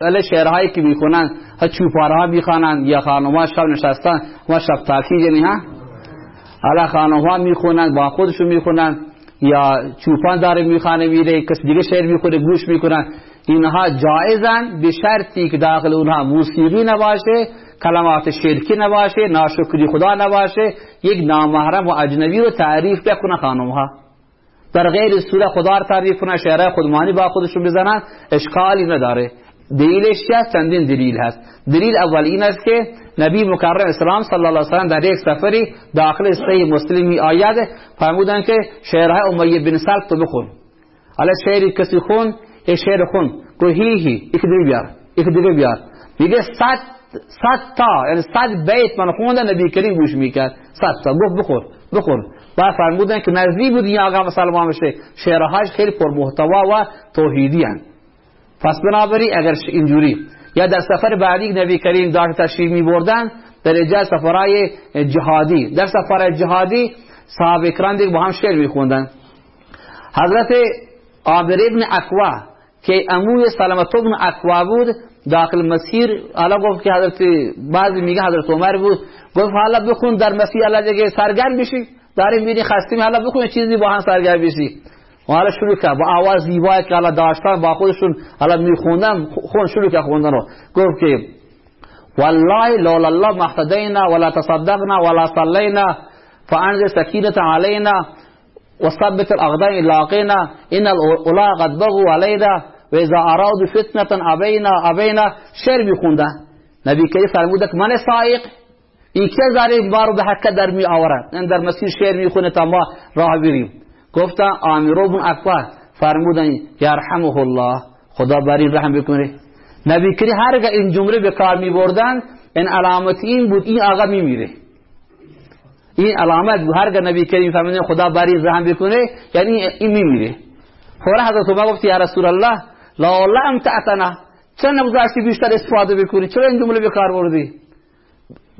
ولی شعرهایی که می‌خونن چوپارها می‌خوانند یا خانوما شب نشستن و شب تاکید ها؟ حالا خانوما می‌خونن با خودشون می‌خونن یا چوپان داره می‌خوانه میره کس دیگه شعر می‌خونه گوش می‌کنن. اینها جایزن به شرطی که داخل اونها موسیقی نباشه کلمات شرکی نباشه ناشکری خدا نباشه یک نامحرم و اجنبی رو تعریف بکنه خانومها در غیر صورت خدا رو تعریف کنه شعرهای خودمانی با خودشون بزنن اشکالی نداره. دلیلش چیه؟ چندین دلیل هست. دلیل اول این است که نبی مکرم اسلام صلی الله علیه و در یک سفری داخل صحیح مسلمی آید فرمودن که شعرهای امیه بن سلط تو بخون. حالا شعری کسی خون؟ یه شعر خون. گو هی هی یک دیگه بیار یک دیگه بیار. میگه صد صد تا یعنی صد بیت من خوندن نبی کریم گوش می‌کرد. صد تا. گفت بخور بخور. بعد فرمودن که نزدیک بود این آقا مسلمان بشه. شعرهاش خیلی پر محتوا و توحیدی هن. پس بنابراین اگر اینجوری یا در سفر بعدی نبی کریم داشت تشریف می بردن در اجازه سفرهای جهادی در سفر جهادی صحابه اکرام دیگه با هم شعر می خوندن حضرت عابر ابن اقوا که اموی سلامت ابن اقوا بود داخل مسیر حالا گفت که حضرت بعضی میگه حضرت عمر بود گفت حالا بخون در مسیر الله دیگه سرگرم بشی داریم میری خستیم حالا بخون چیزی با هم سرگرم بشی. و حالا شروع کرد. با آواز زیبایی که حالا داشتن با خودشون حالا میخوندن خون شروع کرد خوندن رو. گفت که والله لولا الله محتدینا ولا تصدقنا ولا صلینا فانزل سکینت علینا وثبت الاقدام لاقینا ان الاولا قد بغوا علینا و ارادوا فتنه ابینا ابینا شعر میخوندن نبی کریم فرمود که من سائق این که زاره بارو به حق در می آورد؟ در مسیر شعر می‌خونه تا ما راه بریم. گفتن آمیرو بن اکبر فرمودن یرحمه الله خدا بر این رحم بکنه. نبی کری هرگاه این جمله به کار می بردن این علامت این بود این آقا می میره این علامت بود. هرگاه نبی کریم فرمودن خدا بر رحم بکنه. یعنی این می میره خورا حضرت عمر گفت یا رسول الله لا لم تعتنا چرا نگذاشتی بیشتر استفاده بکنی؟ چرا این جمله به کار بردی؟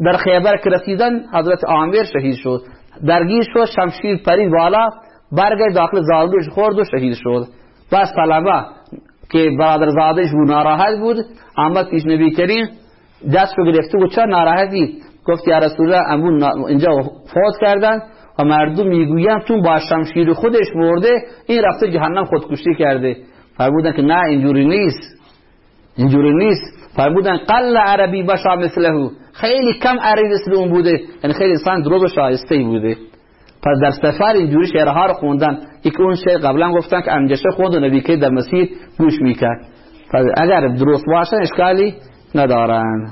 در خیبر که رسیدن حضرت عامر شهید شد. درگیر شد شمشیر پرید بالا. برگشت داخل زادش خورد و شهید شد. بس طلبه که برادر زادش بود ناراحت بود. آمد پیش نبی کریم دست رو گرفته بود. چرا ناراحتی؟ گفت یا رسول الله امون اینجا فوت کردن و مردم می‌گویند چون با شمشیر خودش مرده این رفته جهنم خودکشی کرده. فرمودن که نه اینجوری نیست. اینجوری نیست. فرمودن قل عربی بشا مثله. خیلی کم عربی مثل اون بوده. یعنی خیلی انسان دروغ شایسته بوده. پس در سفر اینجوری شعرها رو خوندن. یک اون شعر قبلا گفتن که انجشه خود و نبی که در مسیر گوش می‌کرد. پس اگر درست باشن اشکالی ندارن.